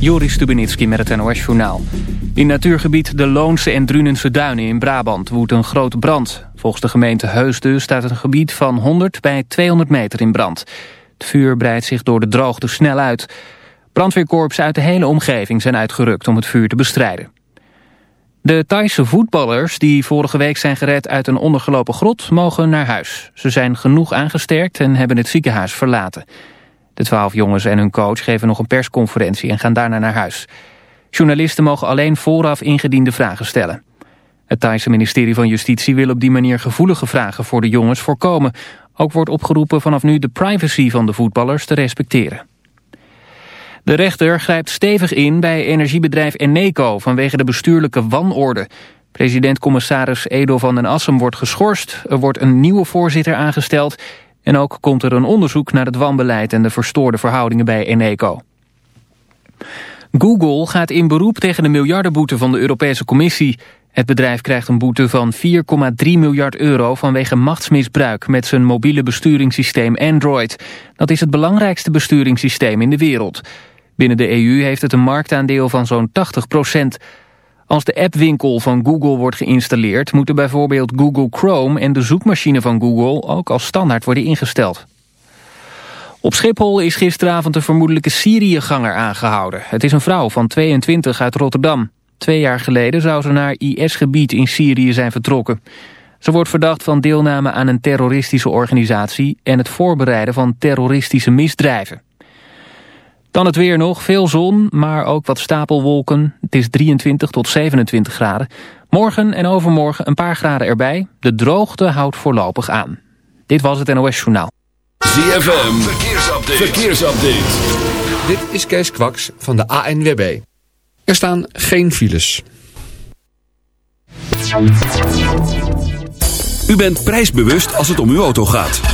Joris Stubenitski met het NOS-journaal. In natuurgebied de Loonse en Drunense Duinen in Brabant woedt een grote brand. Volgens de gemeente Heusden staat een gebied van 100 bij 200 meter in brand. Het vuur breidt zich door de droogte snel uit. Brandweerkorps uit de hele omgeving zijn uitgerukt om het vuur te bestrijden. De Thaise voetballers die vorige week zijn gered uit een ondergelopen grot mogen naar huis. Ze zijn genoeg aangesterkt en hebben het ziekenhuis verlaten. De twaalf jongens en hun coach geven nog een persconferentie en gaan daarna naar huis. Journalisten mogen alleen vooraf ingediende vragen stellen. Het Thaise ministerie van Justitie wil op die manier gevoelige vragen voor de jongens voorkomen. Ook wordt opgeroepen vanaf nu de privacy van de voetballers te respecteren. De rechter grijpt stevig in bij energiebedrijf Eneco vanwege de bestuurlijke wanorde. President-commissaris Edo van den Assem wordt geschorst. Er wordt een nieuwe voorzitter aangesteld en ook komt er een onderzoek naar het wanbeleid en de verstoorde verhoudingen bij Eneco. Google gaat in beroep tegen de miljardenboete van de Europese Commissie. Het bedrijf krijgt een boete van 4,3 miljard euro vanwege machtsmisbruik met zijn mobiele besturingssysteem Android. Dat is het belangrijkste besturingssysteem in de wereld. Binnen de EU heeft het een marktaandeel van zo'n 80 procent. Als de appwinkel van Google wordt geïnstalleerd... moeten bijvoorbeeld Google Chrome en de zoekmachine van Google... ook als standaard worden ingesteld. Op Schiphol is gisteravond een vermoedelijke Syriëganger aangehouden. Het is een vrouw van 22 uit Rotterdam. Twee jaar geleden zou ze naar IS-gebied in Syrië zijn vertrokken. Ze wordt verdacht van deelname aan een terroristische organisatie... en het voorbereiden van terroristische misdrijven. Dan het weer nog, veel zon, maar ook wat stapelwolken. Het is 23 tot 27 graden. Morgen en overmorgen een paar graden erbij. De droogte houdt voorlopig aan. Dit was het NOS Journaal. ZFM, verkeersupdate. verkeersupdate. Dit is Kees Kwaks van de ANWB. Er staan geen files. U bent prijsbewust als het om uw auto gaat.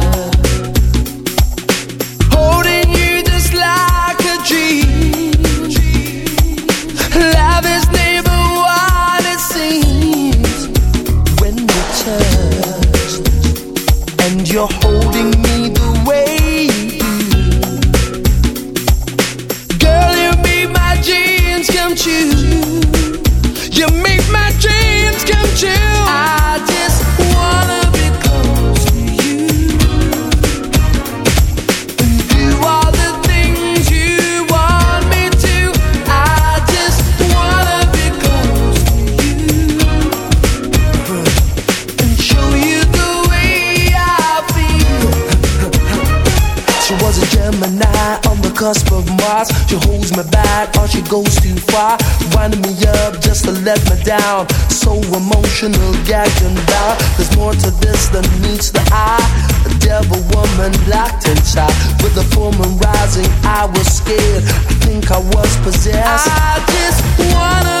Goes too far. Winding me up just to let me down. So emotional, gagged and bound. There's more to this than meets the eye. A devil woman locked inside. With the full moon rising, I was scared. I think I was possessed. I just wanna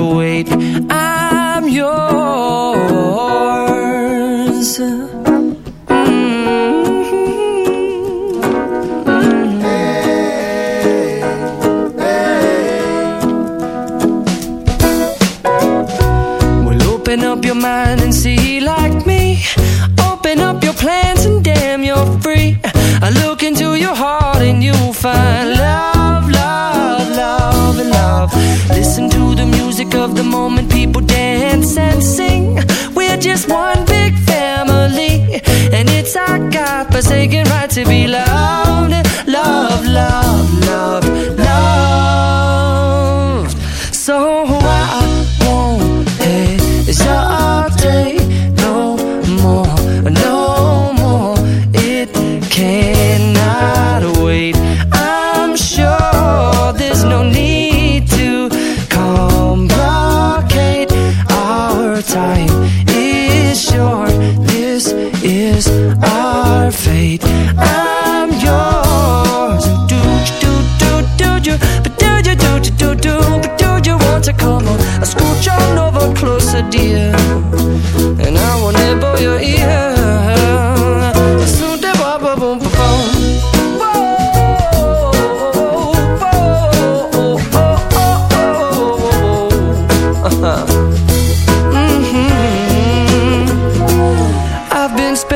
away. I got, forsaken right to be loved, loved, loved.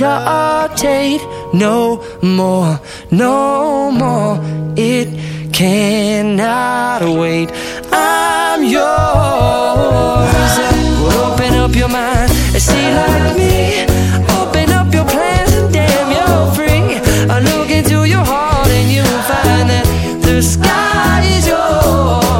hesitate no more, no more. It cannot wait. I'm yours. Well, open up your mind and see like me. Open up your plans and damn, you're free. I look into your heart and you'll find that the sky is yours.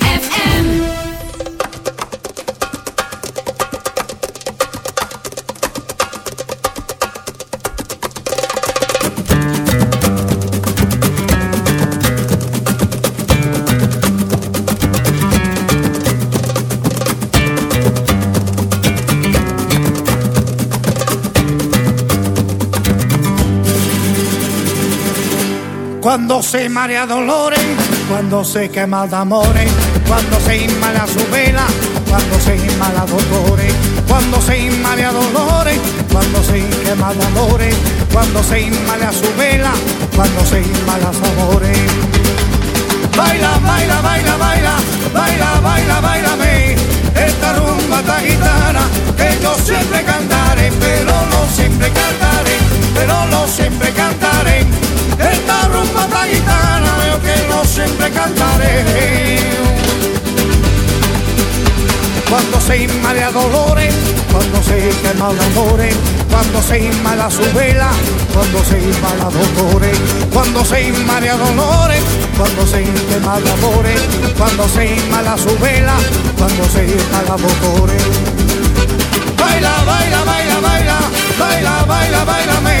Cuando se marea dolores, cuando se quema de amores, cuando se inmala su vela, cuando se inmala dolores, cuando se inmala dolores, cuando se quema de amores, cuando se inmala su vela, cuando se inmala amores. Baila, baila, baila, baila, baila, baila, bailame, esta rumba tan gitana que yo siempre cantaré, pero no siempre cantaré, pero no siempre cantaré. Rumba tan gitana yo que no siempre cantaré. Cuando se inmala dolores, cuando se quema de amores, cuando se inmala su vela, cuando se inmala dolores, cuando se inmala dolores, cuando se quema de amores, cuando se inmala su vela, cuando se inmala dolores. Baila, baila, baila, baila, baila, baila, bailame, esta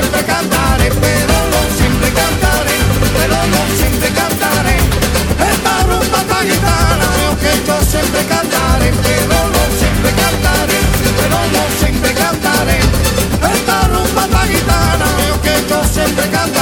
siempre cantaré, pero no siempre cantaré, pero no siempre cantaré, esta rumba esta gitana, que yo siempre cantaré, pero no siempre cantaré, pero no siempre cantaré, esta rumba esta gitana, que yo siempre cantaré,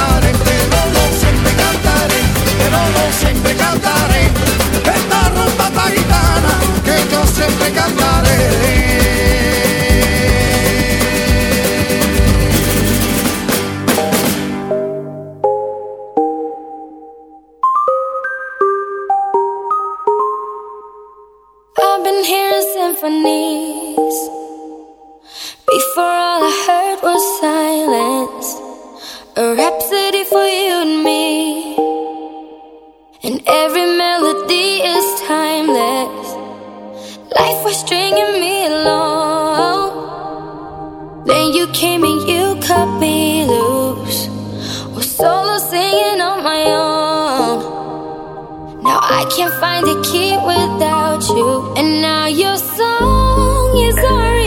can't find a key without you. And now your song is on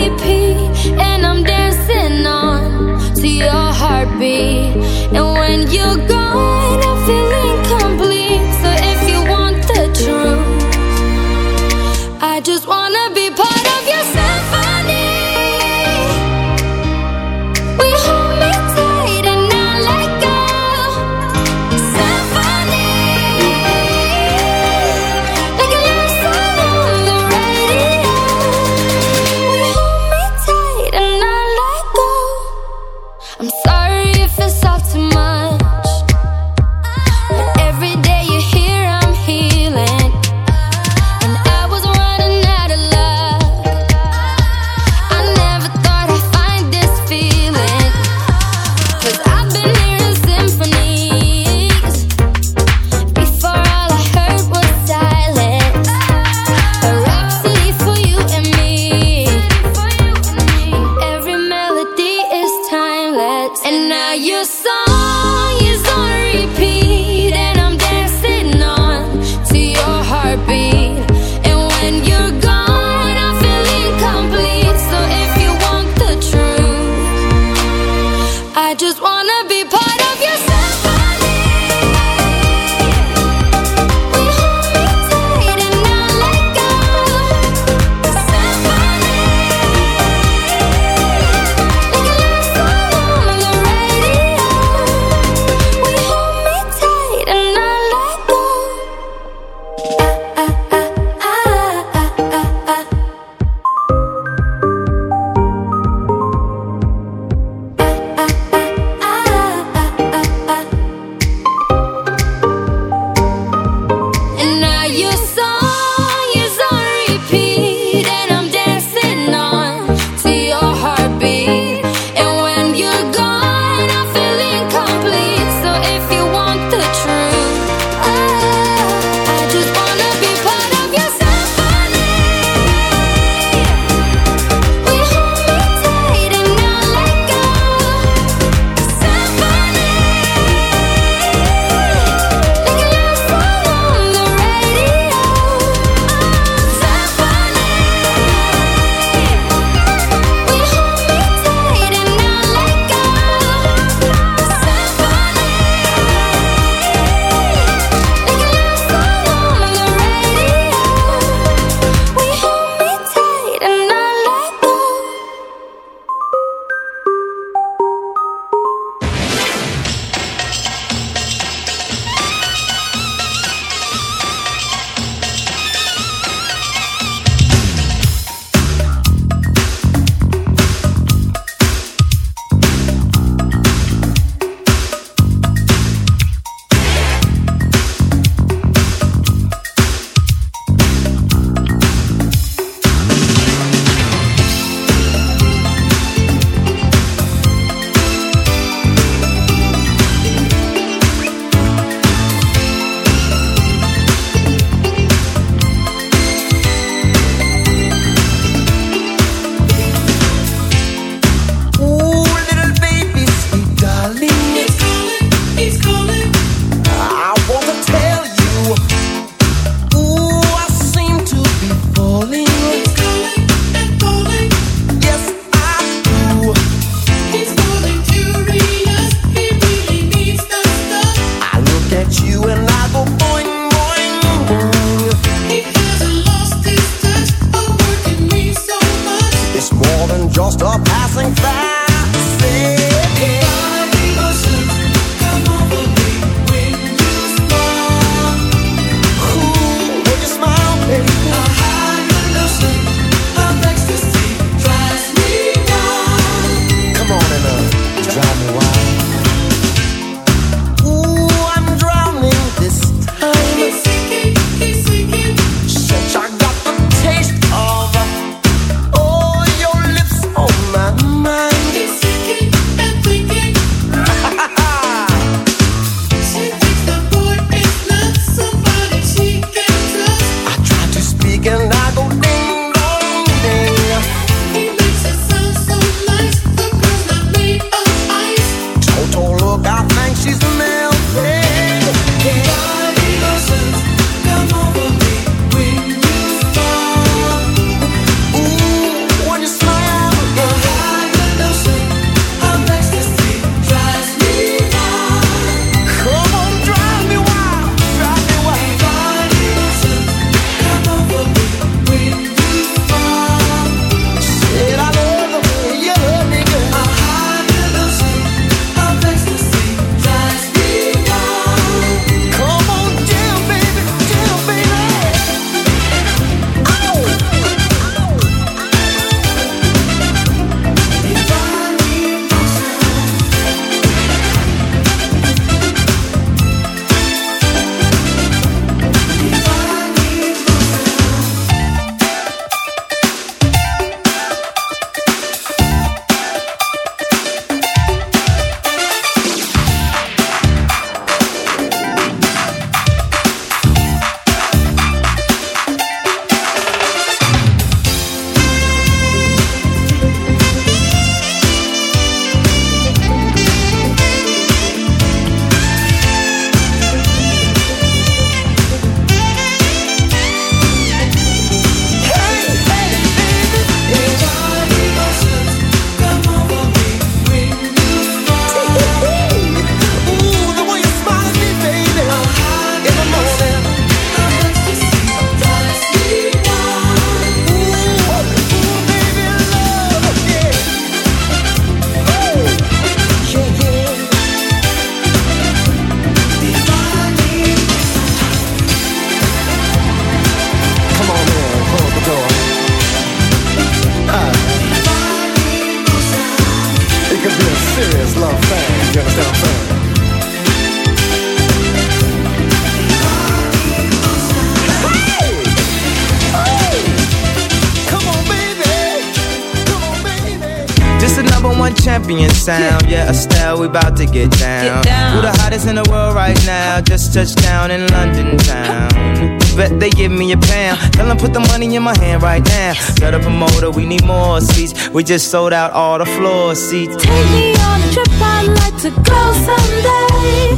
to get down. down. Who the hottest in the world right now? Just touched down in London town. Bet they give me a pound. Tell them put the money in my hand right now. Set up a motor, we need more seats. We just sold out all the floor seats. Take me on a trip, I'd like to go someday.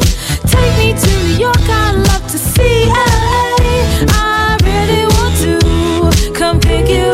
Take me to New York, I'd love to see LA. I really want to come pick you.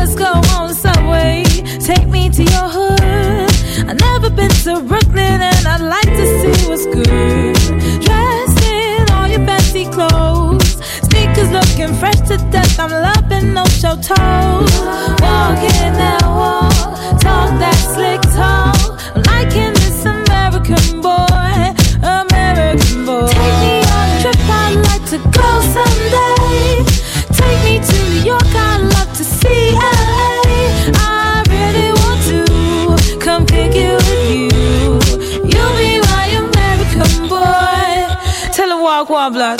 Let's go on subway. Take me to your hood. I've never been to Brooklyn and I'd like to see what's good. Dressed in all your fancy clothes. Sneakers looking fresh to death. I'm loving no show toes. Walking that walk, blood.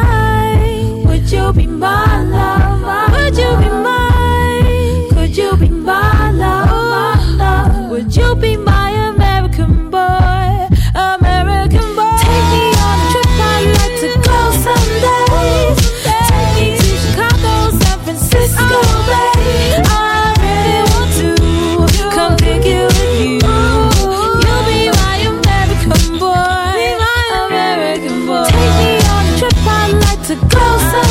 You be my lover? Would you be mine? Could you be my lover? Would you be my American boy? American boy. Take me on a trip, I'd like to go someday. Take me to Chicago, San Francisco, babe. I really want to come pick you with you. You'll be my American boy, American boy. Take me on a trip, I'd like to go someday.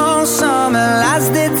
summer lasted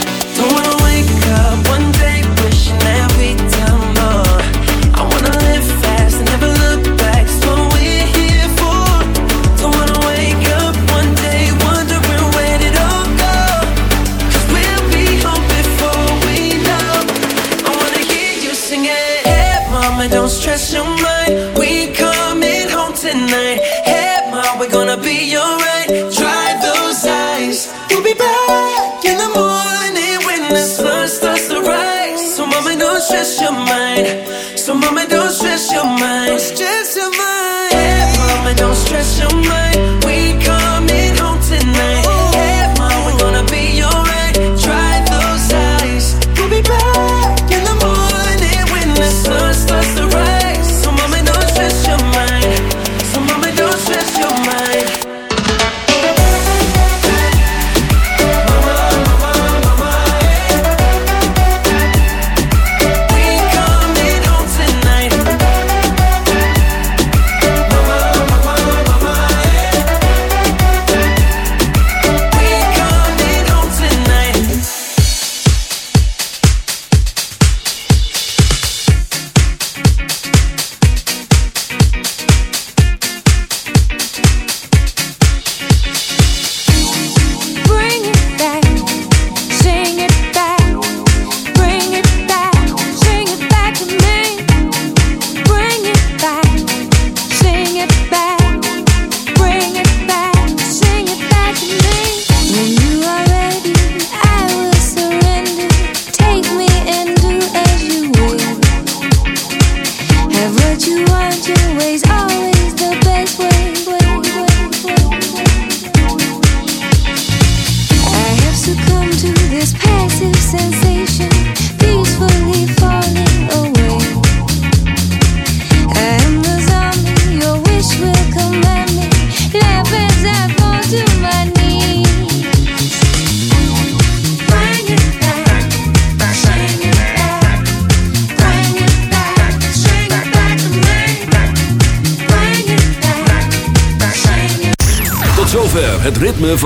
your mind. So, mama,